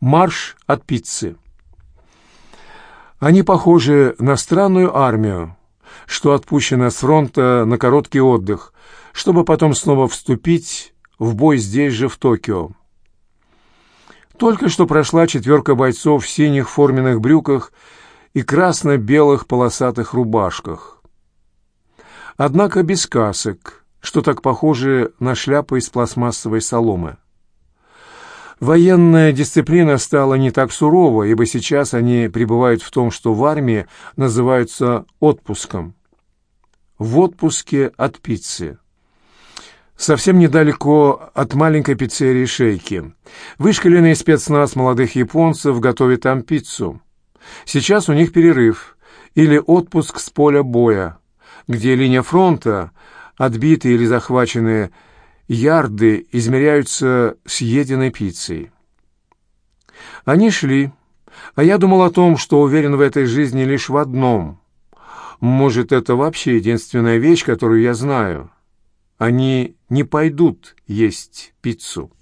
Марш от пиццы. Они похожи на странную армию, что отпущена с фронта на короткий отдых, чтобы потом снова вступить в бой здесь же, в Токио. Только что прошла четверка бойцов в синих форменных брюках и красно-белых полосатых рубашках. Однако без касок, что так похоже на шляпы из пластмассовой соломы. Военная дисциплина стала не так сурова, ибо сейчас они пребывают в том, что в армии называются отпуском. В отпуске от пиццы. Совсем недалеко от маленькой пиццерии «Шейки». Вышкаленный спецназ молодых японцев готовит там пиццу. Сейчас у них перерыв или отпуск с поля боя, где линия фронта, отбитые или захваченные ярды измеряются съеденной пиццей. Они шли, а я думал о том, что уверен в этой жизни лишь в одном. Может, это вообще единственная вещь, которую я знаю. Они не пойдут есть пиццу.